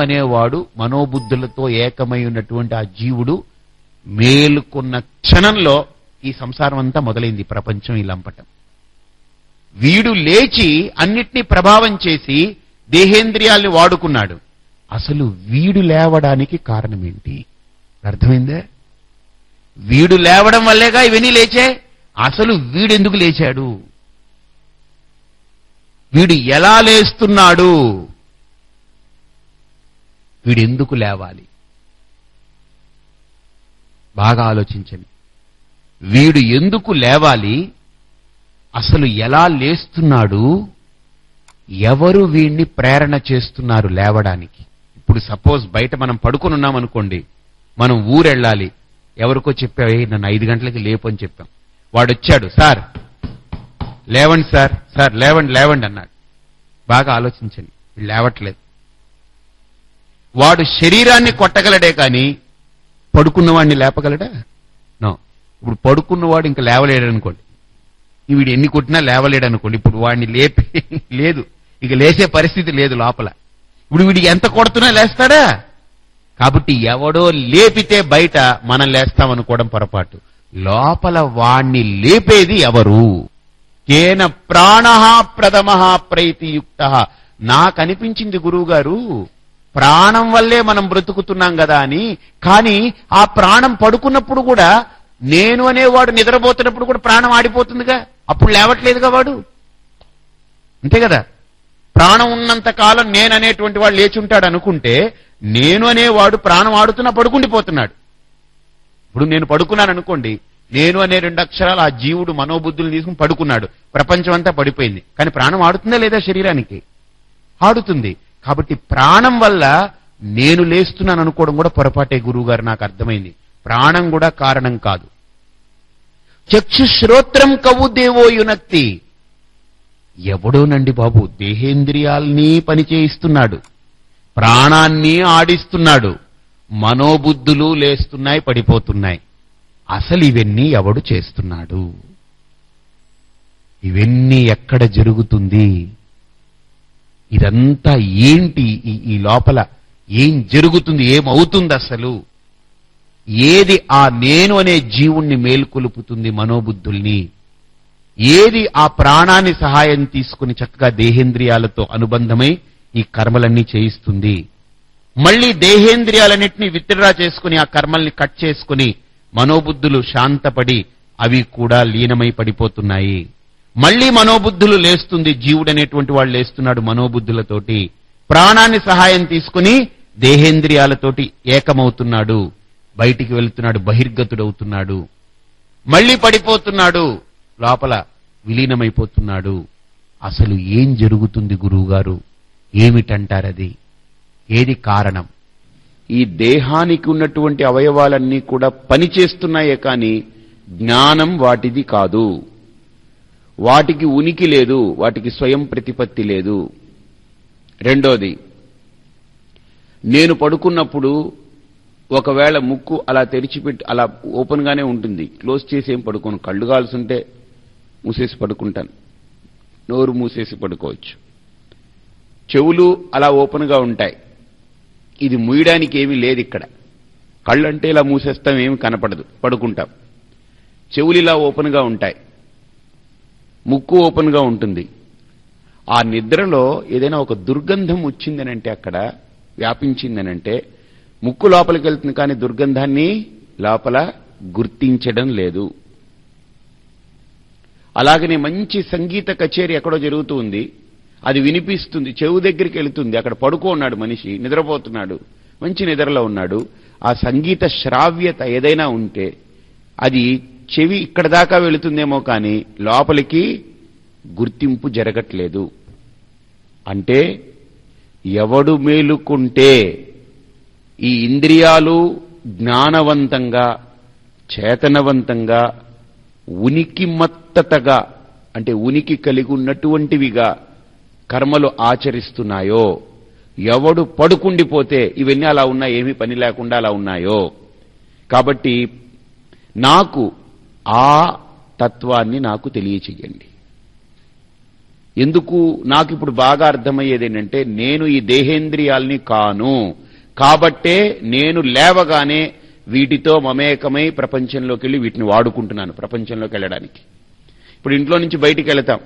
అనేవాడు మనోబుద్ధులతో ఏకమై ఉన్నటువంటి ఆ జీవుడు మేలుకున్న క్షణంలో ఈ సంసారం అంతా మొదలైంది ప్రపంచం ఈ లంపటం వీడు లేచి అన్నిటినీ ప్రభావం చేసి దేహేంద్రియాల్ని వాడుకున్నాడు. అసలు వీడు లేవడానికి కారణం ఏంటి అర్థమైందే? వీడు లేవడం వల్లేగా ఇవన్నీ లేచే? అసలు వీడెందుకు లేచాడు? వీడు ఎలా లేస్తున్నాడు? వీడెందుకు లేవాలి? బాగా ఆలోచించండి. వీడు ఎందుకు లేవాలి? అసలు ఎలా లేస్తున్నాడు? ఎవరు వీడిని ప్రేరణ చేస్తున్నారు లేవడానికి? ఇప్పుడు సపోజ్ బయట మనం పడుకుని ఉన్నాం అనుకోండి. మనం ఊరెళ్ళాలి. ఎవరికో చెప్పావే నన్ను ఐదు గంటలకి లేపు అని చెప్పాం. వాడు వచ్చాడు సార్ లేవండి సార్ సార్ లేవండి లేవండి అన్నాడు. బాగా ఆలోచించండి. వీళ్ళు లేవట్లేదు. వాడు శరీరాన్ని కొట్టగలడే కానీ పడుకున్నవాడిని లేపగలడా? నో. ఇప్పుడు పడుకున్నవాడు ఇంకా లేవలేడు అనుకోండి వీడు ఎన్ని కొట్టినా లేవలేడు అనుకోండి ఇప్పుడు వాడిని లేపి లేదు. ఇక లేసే పరిస్థితి లేదు లోపల. ఇప్పుడు వీడికి ఎంత కొడుతున్నా లేస్తాడా? కాబట్టి ఎవడో లేపితే బయట మనం లేస్తామనుకోవడం పొరపాటు. లోపల వాణ్ణి లేపేది ఎవరు? కేన ప్రాణ ప్రథమ ప్రైతియుక్త. నాకనిపించింది గురువుగారు ప్రాణం వల్లే మనం బ్రతుకుతున్నాం కదా అని కానీ ఆ ప్రాణం పడుకున్నప్పుడు కూడా నేను అనేవాడు నిద్రపోతున్నప్పుడు కూడా ప్రాణం ఆడిపోతుందిగా? అప్పుడు లేవట్లేదుగా వాడు? అంతే కదా? ప్రాణం ఉన్నంత కాలం నేననేటువంటి వాడు లేచుంటాడు అనుకుంటే నేను అనేవాడు ప్రాణం ఆడుతున్నా పడుకుండిపోతున్నాడు. ఇప్పుడు నేను పడుకున్నాను అనుకోండి నేను అనే రెండు అక్షరాలు ఆ జీవుడు మనోబుద్ధులు తీసుకుని పడుకున్నాడు. ప్రపంచం అంతా పడిపోయింది. కానీ ప్రాణం ఆడుతుందా లేదా శరీరానికి? ఆడుతుంది. కాబట్టి ప్రాణం వల్ల నేను లేస్తున్నాను అనుకోవడం కూడా పొరపాటే గురువు గారు నాకు అర్థమైంది. ప్రాణం కూడా కారణం కాదు. చక్షుశ్రోత్రం కవు దేవో యునక్తి ఎవడోనండి బాబు దేహేంద్రియాల్ని పనిచేయిస్తున్నాడు ప్రాణాన్ని ఆడిస్తున్నాడు. మనోబుద్ధులు లేస్తున్నాయి పడిపోతున్నాయి. అసలు ఇవన్నీ ఎవడు చేస్తున్నాడు? ఇవన్నీ ఎక్కడ జరుగుతుంది? ఇదంతా ఏంటి ఈ- ఈ లోపల? ఏం జరుగుతుంది? ఏమవుతుంది అసలు? ఏది ఆ నేను అనే జీవుణ్ణి మేల్కొలుపుతుంది మనోబుద్ధుల్ని? ఏది ఆ ప్రాణాన్ని సహాయం తీసుకుని చక్కగా దేహేంద్రియాలతో అనుబంధమై ఈ కర్మలన్నీ చేయిస్తుంది? మళ్ళీ దేహేంద్రియాలన్నింటినీ విత్డ్రా చేసుకుని ఆ కర్మల్ని కట్ చేసుకుని మనోబుద్ధులు శాంతపడి అవి కూడా లీనమై పడిపోతున్నాయి. మళ్ళీ మనోబుద్ధులు లేస్తుంది. జీవుడనేటువంటి వాళ్ళు లేస్తున్నాడు మనోబుద్ధులతోటి. ప్రాణాన్ని సహాయం తీసుకుని దేహేంద్రియాలతోటి ఏకమవుతున్నాడు. బయటికి వెళ్తున్నాడు బహిర్గతుడవుతున్నాడు. మళ్ళీ పడిపోతున్నాడు. లోపల విలీనమైపోతున్నాడు. అసలు ఏం జరుగుతుంది గురువుగారు? ఏమిటంటారది? ఏది కారణం? ఈ దేహానికి ఉన్నటువంటి అవయవాలన్నీ కూడా పనిచేస్తున్నాయే కానీ జ్ఞానం వాటిది కాదు. వాటికి ఉనికి లేదు వాటికి స్వయం ప్రతిపత్తి లేదు. రెండోది నేను పడుకున్నప్పుడు ఒకవేళ ముక్కు అలా తెరిచిపెట్టి అలా ఓపెన్గానే ఉంటుంది. క్లోజ్ చేసి ఏం పడుకోను? కళ్ళు కాల్సుంటే మూసేసి పడుకుంటాను. నోరు మూసేసి పడుకోవచ్చు. చెవులు అలా ఓపెన్గా ఉంటాయి. ఇది ముయడానికి ఏమీ లేదు ఇక్కడ. కళ్ళంటే ఇలా మూసేస్తాం ఏమి కనపడదు. పడుకుంటాం. చెవులు ఇలా ఓపెన్గా ఉంటాయి. ముక్కు ఓపెన్గా ఉంటుంది. ఆ నిద్రలో ఏదైనా ఒక దుర్గంధం వచ్చిందనంటే అక్కడ వ్యాపించిందనంటే ముక్కు లోపలికి వెళ్తుంది కానీ దుర్గంధాన్ని లోపల గుర్తించడం లేదు. అలాగనే మంచి సంగీత కచేరీ ఎక్కడో జరుగుతూ ఉంది. అది వినిపిస్తుంది చెవు దగ్గరికి వెళుతుంది. అక్కడ పడుకో ఉన్నాడు మనిషి నిద్రపోతున్నాడు మంచి నిద్రలో ఉన్నాడు. ఆ సంగీత శ్రావ్యత ఏదైనా ఉంటే అది చెవి ఇక్కడ దాకా వెళుతుందేమో కానీ లోపలికి గుర్తింపు జరగట్లేదు. అంటే ఎవడు మేలుకుంటే ఈ ఇంద్రియాలు జ్ఞానవంతంగా చేతనవంతంగా ఉనికి మత్తతగా అంటే ఉనికి కలిగి ఉన్నటువంటివిగా కర్మలు ఆచరిస్తున్నాయో ఎవడు పడుకుండిపోతే ఇవన్నీ అలా ఉన్నా ఏమీ పని లేకుండా అలా ఉన్నాయో. కాబట్టి నాకు ఆ తత్వాన్ని నాకు తెలియచేయండి. ఎందుకు నాకు ఇప్పుడు బాగా అర్థమయ్యేది ఏంటంటే నేను ఈ దేహేంద్రియాల్ని కాను. కాబట్టే నేను లేవగానే వీటితో మమేకమై ప్రపంచంలోకి వెళ్ళి వీటిని వాడుకుంటున్నాను ప్రపంచంలోకి వెళ్ళడానికి. ఇప్పుడు ఇంట్లో నుంచి బయటికి వెళతాం.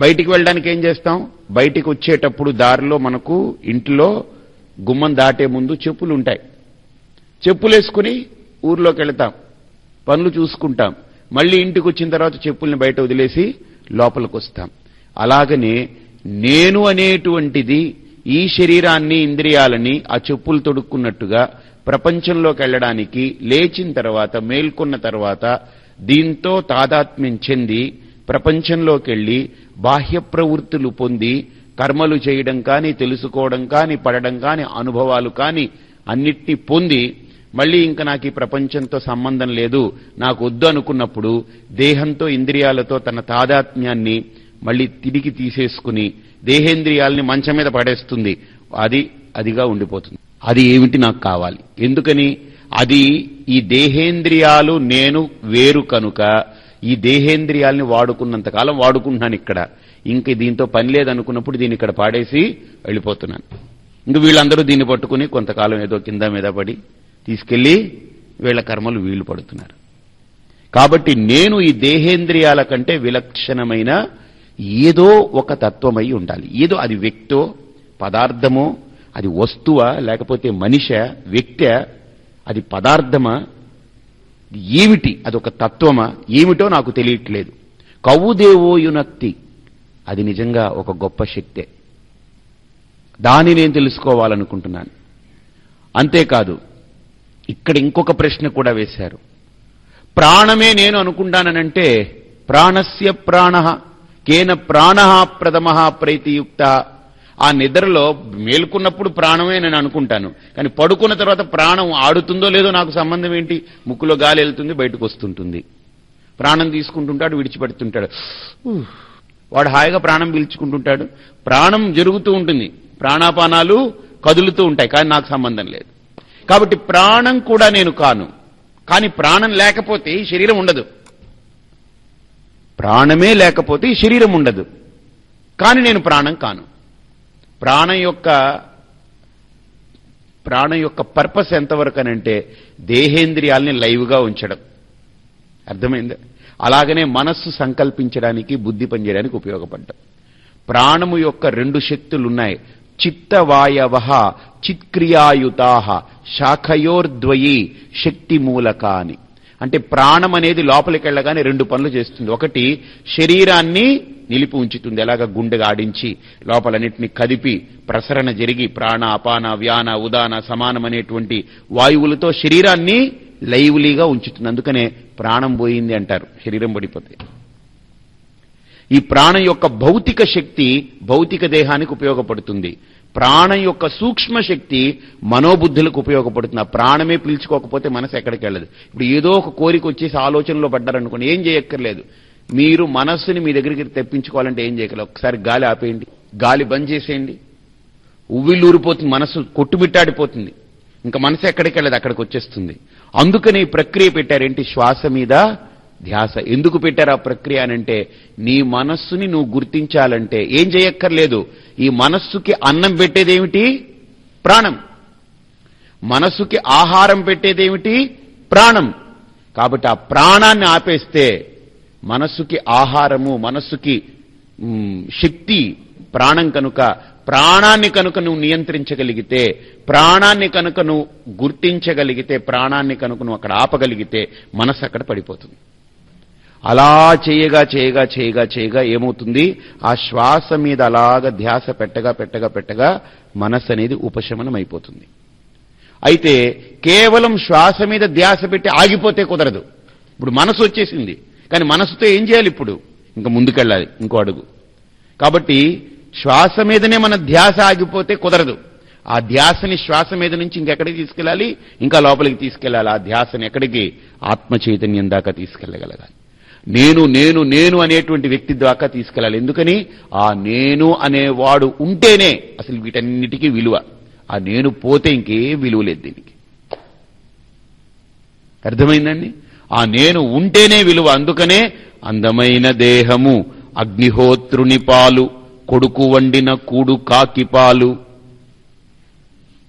బయటికి వెళ్ళడానికి ఏం చేస్తాం? బయటికి వచ్చేటప్పుడు దారిలో మనకు ఇంట్లో గుమ్మం దాటే ముందు చెప్పులు ఉంటాయి. చెప్పులు వేసుకుని ఊర్లోకి వెళతాం. పనులు చూసుకుంటాం. మళ్ళీ ఇంటికి వచ్చిన తర్వాత చెప్పుల్ని బయట వదిలేసి లోపలికి వస్తాం అలాగనే నేను అనేటువంటిది ఈ శరీరాన్ని ఇంద్రియాలని ఆ చెప్పులు తొడుక్కున్నట్టుగా ప్రపంచంలోకి వెళ్ళడానికి లేచిన తర్వాత మేల్కొన్న తర్వాత దీంతో తాదాత్మ్యం చెంది ప్రపంచంలోకి వెళ్ళి బాహ్య ప్రవృత్తులు పొంది కర్మలు చేయడం కానీ తెలుసుకోవడం కానీ పడడం కానీ అనుభవాలు కానీ అన్నిటినీ పొంది మళ్ళీ ఇంకా నాకు ఈ ప్రపంచంతో సంబంధం లేదు. నాకు వద్దు అనుకున్నప్పుడు దేహంతో ఇంద్రియాలతో తన తాదాత్మ్యాన్ని మళ్ళీ తిరిగి తీసేసుకుని దేహేంద్రియాల్ని మంచం మీద పడేస్తుంది. అది అదిగా ఉండిపోతుంది. అది ఏమిటి నాకు కావాలి? ఎందుకని? అది ఈ దేహేంద్రియాలు నేను వేరు కనుక ఈ దేహేంద్రియాల్ని వాడుకున్నంతకాలం వాడుకుంటున్నాను ఇక్కడ. ఇంక దీంతో పని లేదనుకున్నప్పుడు దీన్ని ఇక్కడ పాడేసి వెళ్ళిపోతున్నాను. ఇంక వీళ్ళందరూ దీన్ని పట్టుకుని కొంతకాలం ఏదో కింద మీద పడి తీసుకెళ్ళి వీళ్ళ కర్మలు వీలు పడుతున్నారు. కాబట్టి నేను ఈ దేహేంద్రియాల కంటే విలక్షణమైన ఏదో ఒక తత్వమై ఉండాలి. ఏదో అది వ్యక్తో పదార్థమో అది వస్తువా లేకపోతే మనిష వ్యక్త అది పదార్థమా ఏమిటి అదొక తత్వమా ఏమిటో నాకు తెలియట్లేదు. కవుదేవోయునక్తి అది నిజంగా ఒక గొప్ప శక్తే. దాన్ని నేను తెలుసుకోవాలనుకుంటున్నాను. అంతేకాదు ఇక్కడ ఇంకొక ప్రశ్న కూడా వేశారు. ప్రాణమే నేను అనుకుంటానంటే ప్రాణస్య ప్రాణ కేన ప్రాణ ప్రథమ ప్రైతియుక్త. ఆ నిద్రలో మేల్కున్నప్పుడు ప్రాణమే నేను అనుకుంటాను. కానీ పడుకున్న తర్వాత ప్రాణం ఆడుతుందో లేదో నాకు సంబంధం ఏంటి? ముక్కులో గాలి వెళ్తుంది బయటకు వస్తుంటుంది. ప్రాణం తీసుకుంటుంటాడు విడిచిపెడుతుంటాడు. ఉహ్. వాడు హాయిగా ప్రాణం పీల్చుకుంటుంటాడు. ప్రాణం జరుగుతూ ఉంటుంది. ప్రాణాపానాలు కదులుతూ ఉంటాయి కానీ నాకు సంబంధం లేదు. కాబట్టి ప్రాణం కూడా నేను కాను. కానీ ప్రాణం లేకపోతే ఈ శరీరం ఉండదు. ప్రాణమే లేకపోతే ఈ శరీరం ఉండదు. కానీ నేను ప్రాణం కాను. ప్రాణం యొక్క ప్రాణం యొక్క పర్పస్ ఎంతవరకు అనంటే దేహేంద్రియాల్ని లైవ్గా ఉంచడం. అర్థమైందా? అలాగనే మనస్సు సంకల్పించడానికి బుద్ధి పనిచేయడానికి ఉపయోగపడ్డం ప్రాణము యొక్క రెండు శక్తులు ఉన్నాయి చిత్తవాయవ చిత్క్రియాయుతా శాఖయోర్ద్వయి శక్తి మూలకాని అంటే ప్రాణం అనేది లోపలికి వెళ్ళగానే రెండు పనులు చేస్తుంది. ఒకటి శరీరాన్ని నిలిపి ఉంచుతుంది. ఎలాగ గుండెగా ఆడించి లోపలన్నింటినీ కదిపి ప్రసరణ జరిగి ప్రాణ అపాన వ్యాన ఉదాన సమానమనేటువంటి వాయువులతో శరీరాన్ని లైవ్లీగా ఉంచుతుంది. అందుకనే ప్రాణం పోయింది అంటారు. శరీరం పడిపోతే. ఈ ప్రాణం యొక్క భౌతిక శక్తి భౌతిక దేహానికి ఉపయోగపడుతుంది. ప్రాణం యొక్క సూక్ష్మ శక్తి మనోబుద్ధులకు ఉపయోగపడుతుంది. ఆ ప్రాణమే పీల్చుకోకపోతే మనసు ఎక్కడికి వెళ్ళదు. ఇప్పుడు ఏదో ఒక కోరిక వచ్చేసి ఆలోచనలో పడ్డారనుకోండి ఏం చేయక్కర్లేదు. మీరు మనస్సుని మీ దగ్గరికి తెప్పించుకోవాలంటే ఏం చేయగలరు? ఒకసారి గాలి ఆపేయండి. గాలి బంద్ చేసేయండి. ఉవ్విళ్ళు ఊరిపోతుంది మనసు కొట్టుబిట్టాడిపోతుంది ఇంకా మనసు ఎక్కడికి వెళ్ళదు అక్కడికి వచ్చేస్తుంది. అందుకని ఈ ప్రక్రియ పెట్టారేంటి? శ్వాస మీద ధ్యాస. ఎందుకు పెట్టారు ఆ ప్రక్రియ అనంటే నీ మనస్సుని నువ్వు గుర్తించాలంటే ఏం చేయక్కర్లేదు. ఈ మనస్సుకి అన్నం పెట్టేదేమిటి? ప్రాణం. మనస్సుకి ఆహారం పెట్టేదేమిటి? ప్రాణం. కాబట్టి ఆ ప్రాణాన్ని ఆపేస్తే మనస్సుకి ఆహారము మనస్సుకి శక్తి ప్రాణం కనుక ప్రాణాన్ని కనుక నువ్వు నియంత్రించగలిగితే ప్రాణాన్ని కనుక నువ్వు గుర్తించగలిగితే ప్రాణాన్ని కనుక నువ్వు అక్కడ ఆపగలిగితే మనస్సు అక్కడ పడిపోతుంది. అలా చేయగా చేయగా చేయగా చేయగా ఏమవుతుంది? ఆ శ్వాస మీద అలాగ ధ్యాస పెట్టగా పెట్టగా పెట్టగా మనస్సు అనేది ఉపశమనం అయిపోతుంది అయితే కేవలం శ్వాస మీద ధ్యాస పెట్టి ఆగిపోతే కుదరదు. ఇప్పుడు మనసు వచ్చేసింది. కానీ మనసుతో ఏం చేయాలి ఇప్పుడు? ఇంకా ముందుకెళ్ళాలి. ఇంకో అడుగు. కాబట్టి శ్వాస మీదనే మన ధ్యాస ఆగిపోతే కుదరదు. ఆ ధ్యాసని శ్వాస మీద నుంచి ఇంకెక్కడికి తీసుకెళ్ళాలి? ఇంకా లోపలికి తీసుకెళ్ళాలి. ఆ ధ్యాసని ఎక్కడికి? ఆత్మ చైతన్యం దాకా తీసుకెళ్ళగలగాలి. నేను నేను నేను అనేటువంటి వ్యక్తి దాకా తీసుకెళ్ళాలి. ఎందుకని? ఆ నేను అనేవాడు ఉంటేనే అసలు వీటన్నిటికీ విలువ. ఆ నేను పోతే ఇంకే విలువ లేదు దీనికి. అర్థమైందండి? ఆ నేను ఉంటేనే విలువ. అందుకనే అందమైన దేహము అగ్నిహోత్రుని పాలు కొడుకు వండిన కూడు కాకి పాలు.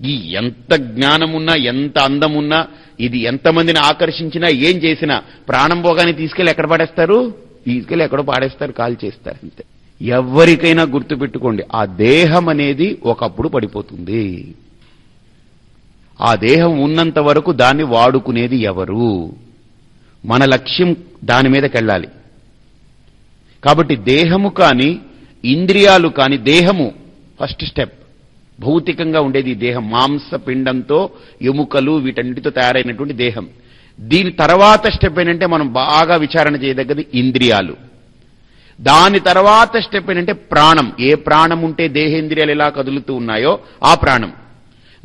ఈ ఎంత జ్ఞానమున్నా ఎంత అందమున్నా ఇది ఎంతమందిని ఆకర్షించినా ఏం చేసినా ప్రాణం పోగానే తీసుకెళ్ళి ఎక్కడ పడేస్తారు? తీసుకెళ్ళి ఎక్కడో పాడేస్తారు కాల్ చేస్తారు అంతే. ఎవరికైనా గుర్తుపెట్టుకోండి ఆ దేహం అనేది ఒకప్పుడు పడిపోతుంది. ఆ దేహం ఉన్నంత వరకు దాన్ని వాడుకునేది ఎవరు? మన లక్ష్యం దాని మీదకెళ్ళాలి కాబట్టి దేహము కాని ఇంద్రియాలు కాని దేహము ఫస్ట్ స్టెప్. భౌతికంగా ఉండేది ఈ దేహం. మాంస పిండంతో ఎముకలు వీటన్నిటితో తయారైనటువంటి దేహం. దీని తర్వాత స్టెప్ ఏంటంటే మనం బాగా విచారణ చేయదగ్గది ఇంద్రియాలు. దాని తర్వాత స్టెప్ ఏంటంటే ప్రాణం. ఏ ప్రాణం ఉంటే దేహేంద్రియాలు ఎలా కదులుతూ ఉన్నాయో ఆ ప్రాణం.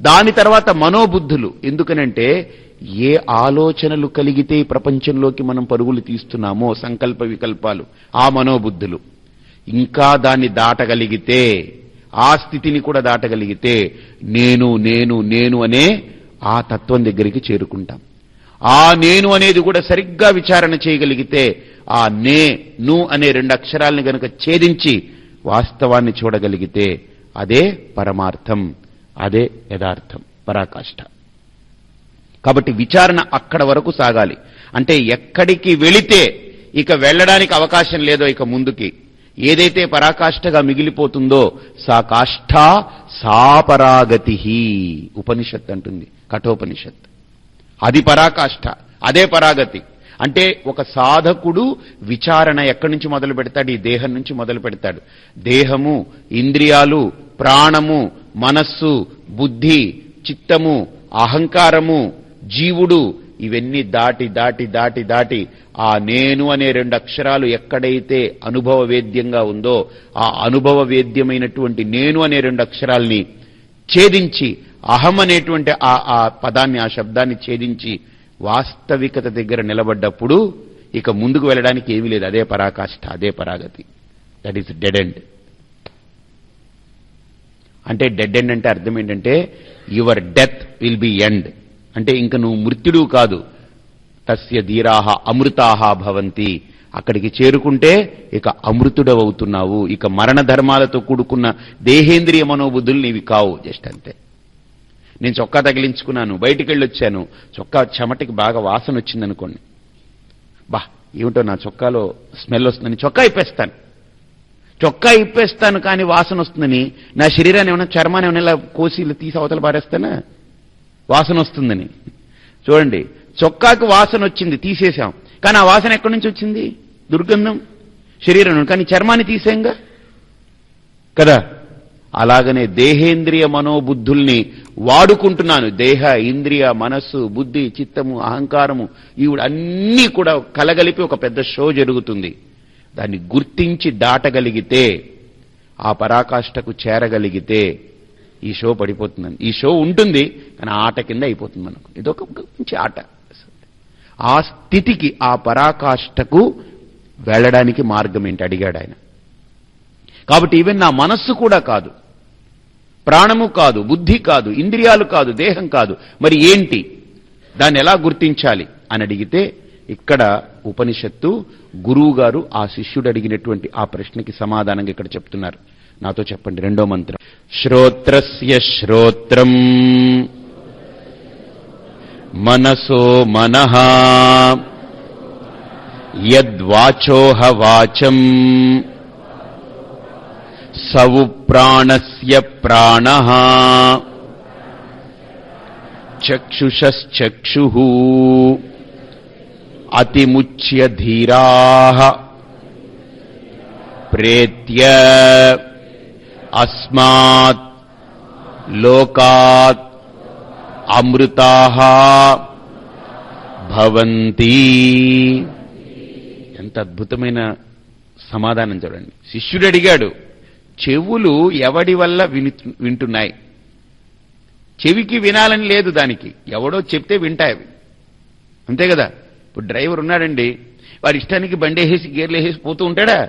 దాని తర్వాత మనోబుద్ధులు. ఎందుకనంటే ఏ ఆలోచనలు కలిగితే ప్రపంచంలోకి మనం పరుగులు తీస్తున్నామో సంకల్ప వికల్పాలు. ఆ మనోబుద్ధులు. ఇంకా దాన్ని దాటగలిగితే ఆ స్థితిని కూడా దాటగలిగితే నేను నేను నేను అనే ఆ తత్వం దగ్గరికి చేరుకుంటాం. ఆ నేను అనేది కూడా సరిగ్గా విచారణ చేయగలిగితే ఆ నే ను అనే రెండు అక్షరాలను గనక ఛేదించి వాస్తవాన్ని చూడగలిగితే అదే పరమార్థం అదే యథార్థం పరాకాష్ఠ కాబట్టి విచారణ అక్కడ వరకు సాగాలి. అంటే ఎక్కడికి వెళితే ఇక వెళ్ళడానికి అవకాశం లేదో ఇక ముందుకి. ఏదైతే పరాకాష్ఠగా మిగిలిపోతుందో సా కాష్ఠ సాపరాగతి ఉపనిషత్ అంటుంది కఠోపనిషత్ అది పరాకాష్ఠ అదే పరాగతి. అంటే ఒక సాధకుడు విచారణ ఎక్కడి నుంచి మొదలు పెడతాడు? ఈ దేహం నుంచి మొదలు పెడతాడు. దేహము ఇంద్రియాలు ప్రాణము మనస్సు బుద్ధి చిత్తము అహంకారము జీవుడు ఇవన్నీ దాటి దాటి దాటి దాటి ఆ నేను అనే రెండు అక్షరాలు ఎక్కడైతే అనుభవ వేద్యంగా ఉందో ఆ అనుభవ వేద్యమైనటువంటి నేను అనే రెండు అక్షరాల్ని ఛేదించి అహం అనేటువంటి ఆ ఆ పదాన్ని ఆ శబ్దాన్ని ఛేదించి వాస్తవికత దగ్గర నిలబడ్డప్పుడు ఇక ముందుకు వెళ్ళడానికి ఏమీ లేదు. అదే పరాకాష్ఠ అదే పరాగతి. దట్ ఈస్ డెడ్ ఎండ్ అంటే డెడ్ ఎండ్ అంటే అర్థం ఏంటంటే your death will be end అంటే ఇంక నువ్వు మృత్యుడు కాదు. తస్య ధీరాహ అమృతాహ భవంతి. అక్కడికి చేరుకుంటే ఇక అమృతుడవవుతున్నావు. ఇక మరణ ధర్మాలతో కూడుకున్న దేహేంద్రియ మనోబుద్ధులు నీవి కావు జస్ట్ అంతే. నేను చొక్కా తగిలించుకున్నాను బయటికి వెళ్ళొచ్చాను చొక్కా చెమటికి బాగా వాసన వచ్చిందనుకోండి. బా ఏమిటో నా చొక్కాలో స్మెల్ వస్తుందని చొక్కా ఇప్పేస్తాను. చొక్కా ఇప్పేస్తాను కానీ వాసన వస్తుందని నా శరీరాన్ని ఏమైనా చర్మాన్ని ఏమైనా ఇలా కోసి తీసి అవతల పారేస్తానా? వాసన వస్తుందని. చూడండి చొక్కాకు వాసన వచ్చింది తీసేశాం. కానీ ఆ వాసన ఎక్కడి నుంచి వచ్చింది? దుర్గంధం శరీరం కానీ చర్మాన్ని తీసేయంగా? కదా? అలాగనే దేహేంద్రియ మనోబుద్ధుల్ని వాడుకుంటున్నాను. దేహ ఇంద్రియ మనస్సు బుద్ధి చిత్తము అహంకారము ఇవి అన్నీ కూడా కలగలిపి ఒక పెద్ద షో జరుగుతుంది. దాన్ని గుర్తించి దాటగలిగితే ఆ పరాకాష్ఠకు చేరగలిగితే ఈ షో పడిపోతుందని. ఈ షో ఉంటుంది కానీ ఆట కింద అయిపోతుంది మనకు. ఇదొక మంచి ఆట. ఆ స్థితికి ఆ పరాకాష్ఠకు వెళ్ళడానికి మార్గం ఏంటి? అడిగాడు ఆయన. కాబట్టి ఈవెన్ నా మనస్సు కూడా కాదు. ప్రాణము కాదు బుద్ధి కాదు ఇంద్రియాలు కాదు దేహం కాదు. మరి ఏంటి? దాన్ని ఎలా గుర్తించాలి? అని అడిగితే ఇక్కడ ఉపనిషత్తు గురువు గారు ఆ శిష్యుడు అడిగినటువంటి ఆ ప్రశ్నకి సమాధానంగా ఇక్కడ చెప్తున్నారు. నాతో చెప్పండి రెండో మంత్రం. శ్రోత్రస్య శ్రోత్రం. మనసో మన. యద్వాచోహ వాచం. సవు ప్రాణస్య ప్రాణ. చక్షుషక్షు అతిముచ్య ధీరా ప్రేత్య అస్మాత్ లోకాత్ అమృతా భవంతి ఎంత అద్భుతమైన సమాధానం చూడండి. శిష్యుడు అడిగాడు చెవులు ఎవడి వల్ల విని వింటున్నాయి? చెవికి వినాలని లేదు దానికి. ఎవడో చెప్తే వింటాయి అవి. అంతే కదా? ఇప్పుడు డ్రైవర్ ఉన్నాడండి వాడి ఇష్టానికి బండి వేసి గేర్లు వేసేసి పోతూ ఉంటాడా?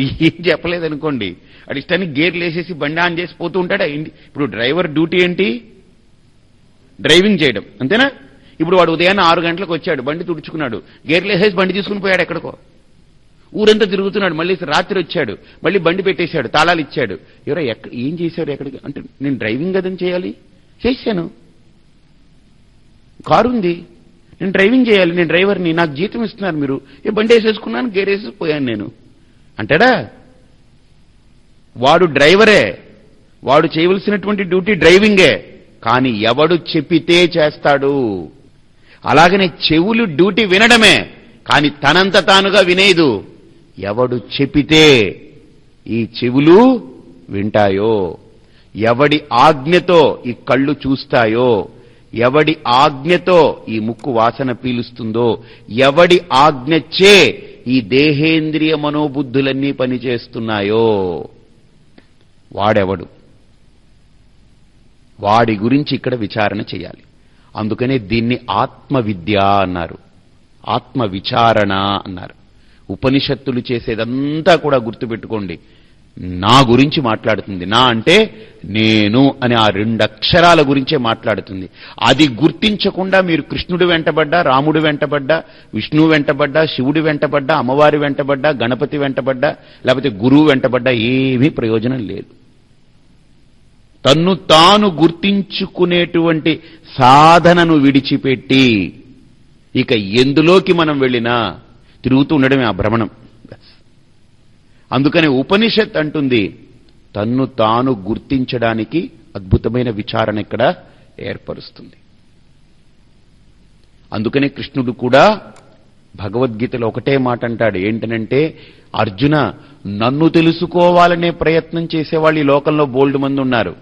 ఏం చెప్పలేదనుకోండి. అటు ఇష్టానికి గేర్లు వేసేసి బండి ఆన్ చేసి పోతూ ఉంటాడా? ఇప్పుడు డ్రైవర్ డ్యూటీ ఏంటి? డ్రైవింగ్ చేయడం. అంతేనా? ఇప్పుడు వాడు ఉదయాన్నే ఆరు గంటలకు వచ్చాడు బండి తుడుచుకున్నాడు. గేర్లు వేసేసి బండి తీసుకుని పోయాడు ఎక్కడికో. ఊరంతా తిరుగుతున్నాడు మళ్ళీ రాత్రి వచ్చాడు మళ్ళీ బండి పెట్టేశాడు తాళాలు ఇచ్చాడు. ఎవరో ఎక్కడ ఏం చేశాడు ఎక్కడికి? అంటే నేను డ్రైవింగ్ కదని చేయాలి? చేశాను. కారు ఉంది. నేను డ్రైవింగ్ చేయాలి. నేను డ్రైవర్ని. నాకు జీతం ఇస్తున్నారు మీరు. ఏ బండి వేసేసుకున్నాను గేర్ వేసేసి పోయాను నేను. అంటాడా? వాడు డ్రైవరే. వాడు చేయవలసినటువంటి డ్యూటీ డ్రైవింగే. కానీ ఎవడు చెప్పితే చేస్తాడు. అలాగనే చెవులు డ్యూటీ వినడమే. కానీ తనంత తానుగా వినేదు. ఎవడు చెప్పితే ఈ చెవులు వింటాయో? ఎవడి ఆజ్ఞతో ఈ కళ్ళు చూస్తాయో? ఎవడి ఆజ్ఞతో ఈ ముక్కు వాసన పీలుస్తుందో? ఎవడి ఆజ్ఞచ్చే ఈ దేహేంద్రియ మనోబుద్ధులన్నీ పనిచేస్తున్నాయో వాడెవడు? వాడి గురించి ఇక్కడ విచారణ చేయాలి. అందుకనే దీన్ని ఆత్మవిద్య అన్నారు. ఆత్మ విచారణ అన్నారు. ఉపనిషత్తులు చేసేదంతా కూడా గుర్తుపెట్టుకోండి. నా గురించి మాట్లాడుతుంది. నా అంటే నేను అనే ఆ రెండు అక్షరాల గురించే మాట్లాడుతుంది. అది గుర్తించకుండా మీరు కృష్ణుడు వెంటబడ్డా రాముడు వెంటబడ్డా విష్ణువు వెంటబడ్డా శివుడు వెంటబడ్డా అమ్మవారి వెంటబడ్డా గణపతి వెంటబడ్డా లేకపోతే గురువు వెంటబడ్డా ఏమీ ప్రయోజనం లేదు. తన్ను తాను గుర్తించుకునేటువంటి సాధనను విడిచిపెట్టి ఇక ఎందులోకి మనం వెళ్ళినా తిరుగుతూ ఉండడమే ఆ భ్రమణం. అందుకనే ఉపనిషత్ అంటుంది తన్ను తాను గుర్తించడానికి అద్భుతమైన విచారణ ఇక్కడ ఏర్పరుస్తుంది. అందుకనే కృష్ణుడు కూడా భగవద్గీతలో ఒకటే మాట అంటాడు ఏంటనంటే అర్జున నన్ను తెలుసుకోవాలనే ప్రయత్నం చేసేవాళ్ళు ఈ లోకంలో బోల్డ్ మంది ఉన్నారు.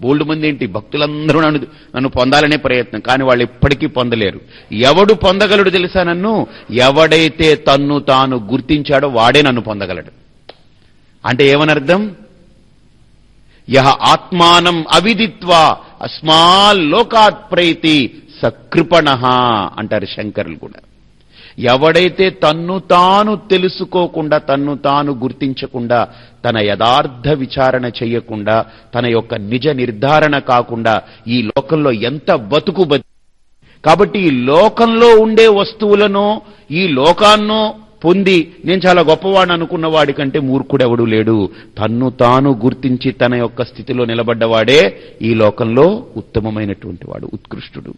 బోల్డ్ మంది ఏంటి? భక్తులందరూ నన్ను నన్ను పొందాలనే ప్రయత్నం. కానీ వాళ్ళు ఎప్పటికీ పొందలేరు. ఎవడు పొందగలడు తెలుసా నన్ను? ఎవడైతే తన్ను తాను గుర్తించాడో వాడే నన్ను పొందగలడు. అంటే ఏమనర్థం? యహ ఆత్మానం అవిదిత్వా అస్మాల్లోకాత్ ప్రైతి సకృపణ అంటారు శంకరులు కూడా. ఎవడైతే తన్ను తాను తెలుసుకోకుండా తన్ను తాను గుర్తించకుండా తన యథార్థ విచారణ చెయ్యకుండా తన యొక్క నిజ నిర్ధారణ కాకుండా ఈ లోకంలో ఎంత బతుకు బతి కాబట్టి ఈ లోకంలో ఉండే వస్తువులను ఈ లోకాన్నో పొంది నేను చాలా గొప్పవాడు అనుకున్నవాడి కంటే మూర్ఖుడెవడు లేడు. తన్ను తాను గుర్తించి తన యొక్క స్థితిలో నిలబడ్డవాడే ఈ లోకంలో ఉత్తమమైనటువంటి వాడు ఉత్కృష్టుడు.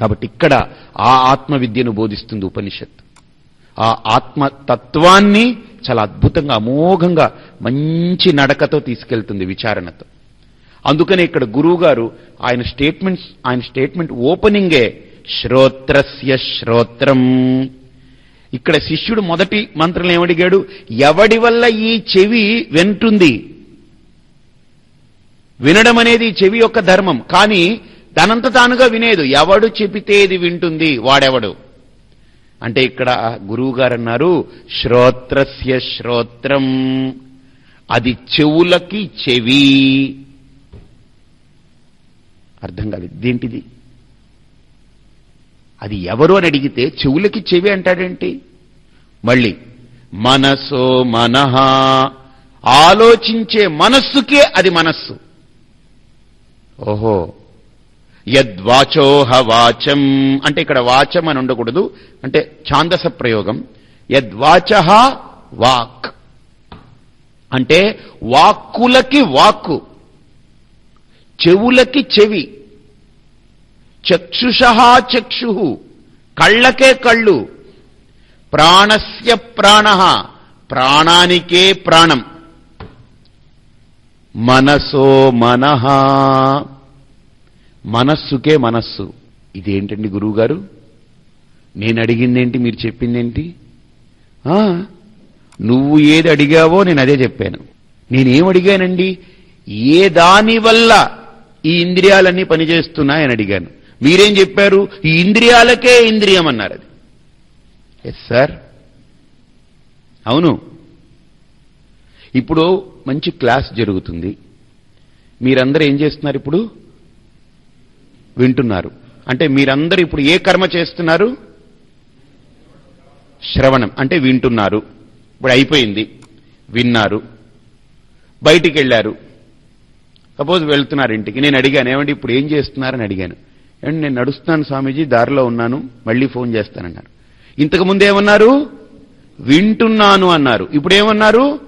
కాబట్టి ఇక్కడ ఆ ఆత్మ విద్యను బోధిస్తుంది ఉపనిషత్ ఆ ఆత్మతత్వాన్ని చాలా అద్భుతంగా అమోఘంగా మంచి నడకతో తీసుకెళ్తుంది విచారణతో. అందుకనే ఇక్కడ గురువు గారు ఆయన స్టేట్మెంట్స్ ఆయన స్టేట్మెంట్ ఓపెనింగే శ్రోత్రస్య శ్రోత్రం. ఇక్కడ శిష్యుడు మొదటి మంత్రం ఏమడిగాడు? ఎవడి వల్ల ఈ చెవి వింటుంది? వినడం అనేది చెవి యొక్క ధర్మం. కానీ తనంత తానుగా వినేదు. ఎవడు చెబితే ఇది వింటుంది? వాడెవడు? అంటే ఇక్కడ గురువు గారు అన్నారు శ్రోత్రస్య శ్రోత్రం. అది చెవులకి చెవి. అర్థం కాదు దేంటిది అది ఎవరు అని అడిగితే చెవులకి చెవి అంటాడేంటి? మళ్ళీ మనసో మనహ ఆలోచించే మనస్సుకే అది మనస్సు. ఓహో యద్వాచోహ వాచం అంటే ఇక్కడ వాచం అని ఉండకూడదు అంటే ఛాందస ప్రయోగం. యద్వాచ వాక్. అంటే వాక్కులకి వాక్కు చెవులకి చెవి. చక్షుష చక్షు కళ్ళకే కళ్ళు ప్రాణస్య ప్రాణ ప్రాణానికే ప్రాణం మనసో మనహ మనస్సుకే మనస్సు. ఇదేంటండి గురువుగారు? నేను అడిగిందేంటి మీరు చెప్పిందేంటి? నువ్వు ఏది అడిగావో నేను అదే చెప్పాను. నేనేం అడిగానండి ఏ దాని వల్ల ఈ ఇంద్రియాలన్నీ పనిచేస్తున్నాయని అడిగాను. మీరేం చెప్పారు? ఈ ఇంద్రియాలకే ఇంద్రియం అన్నారు అది. ఎస్ సార్ అవును. ఇప్పుడు మంచి క్లాస్ జరుగుతుంది. మీరందరూ ఏం చేస్తున్నారు ఇప్పుడు? వింటున్నారు. అంటే మీరందరూ ఇప్పుడు ఏ కర్మ చేస్తున్నారు? శ్రవణం. అంటే వింటున్నారు. ఇప్పుడు అయిపోయింది. విన్నారు. బయటికి వెళ్ళారు సపోజ్ వెళ్తున్నారు ఇంటికి. నేను అడిగాను ఏమండి ఇప్పుడు ఏం చేస్తున్నారని అడిగాను. అండ్ నేను నడుస్తున్నాను స్వామీజీ దారిలో ఉన్నాను మళ్ళీ ఫోన్ చేస్తానన్నారు. ఇంతకు ముందు ఏమన్నారు? వింటున్నాను అన్నారు. ఇప్పుడు ఏమన్నారు?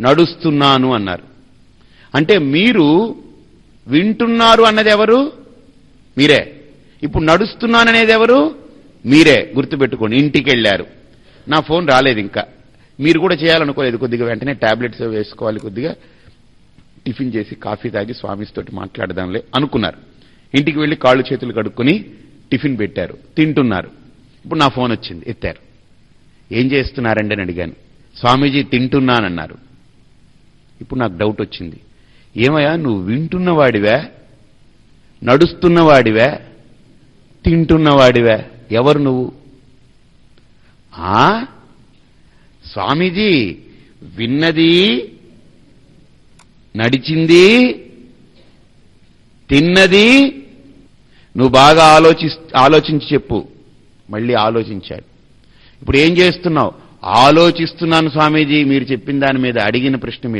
నడుస్తున్నాను అన్నారు. అంటే మీరు వింటున్నారు అన్నది ఎవరు? మీరే. ఇప్పుడు నడుస్తున్నాననేది ఎవరు? మీరే. గుర్తుపెట్టుకోండి ఇంటికి వెళ్ళారు నా ఫోన్ రాలేదు ఇంకా. మీరు కూడా చేయాలనుకోలేదు కొద్దిగా వెంటనే టాబ్లెట్స్ వేసుకోవాలి కొద్దిగా. టిఫిన్ చేసి కాఫీ తాగి స్వామిస్తోటి మాట్లాడదాంలే అనుకున్నారు. ఇంటికి వెళ్ళి కాళ్ళు చేతులు కడుక్కొని టిఫిన్ పెట్టారు. తింటున్నారు. ఇప్పుడు నా ఫోన్ వచ్చింది. ఎత్తారు. ఏం చేస్తున్నారండి అని అడిగాను. స్వామీజీ తింటున్నానన్నారు. ఇప్పుడు నాకు డౌట్ వచ్చింది. ఏమయ్యా నువ్వు వింటున్నవాడివే? నడుస్తున్నవాడివే? తింటున్నవాడివే? ఎవరు నువ్వు? ఆ? స్వామీజీ విన్నది నడిచింది తిన్నది నువ్వు బాగా ఆలోచి ఆలోచించి చెప్పు. మళ్ళీ ఆలోచించాడు ఇప్పుడు ఏం చేస్తున్నావు? ఆలోచిస్తున్నాను స్వామీజీ మీరు చెప్పిన దాని మీద అడిగిన ప్రశ్న మీద.